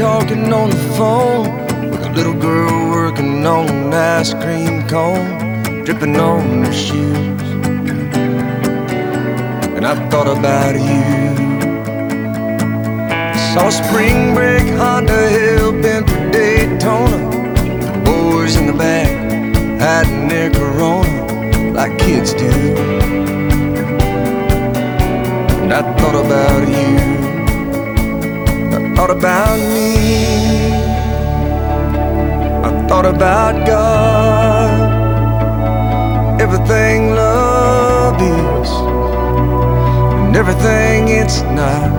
talking on the phone with a little girl working on an ice cream cone, dripping on her shoes. And I thought about you. Saw spring break Honda hell bent for Daytona. The boys in the back hiding their Corona like kids do. And I thought about you. Thought about me. I thought about God. Everything love is, and everything it's not.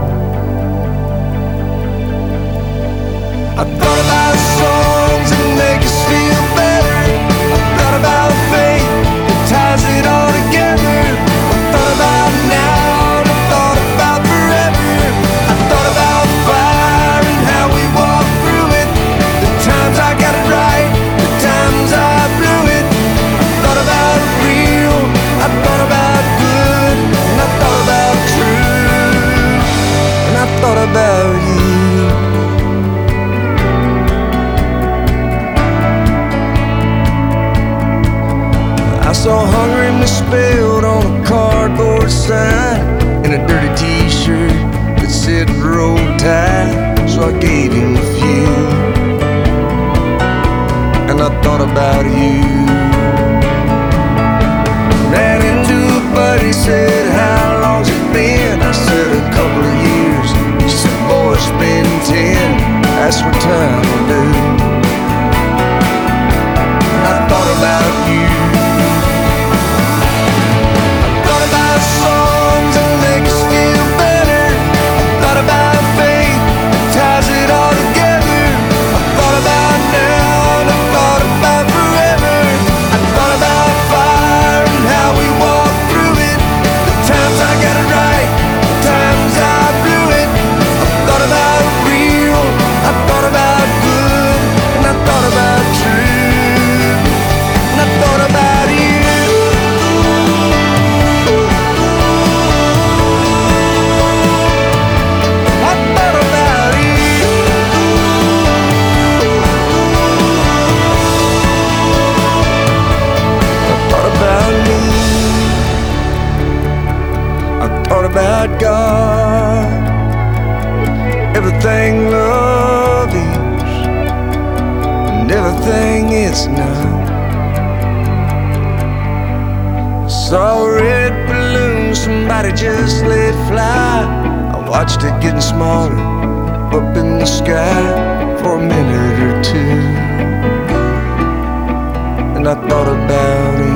I thought about I saw hunger misspelled on a cardboard sign in a dirty t-shirt that said roll tide. So I gave him a few. And I thought about you. God. Everything love is, and everything it's not. Saw a red balloon somebody just let fly. I watched it getting smaller up in the sky for a minute or two. And I thought about you.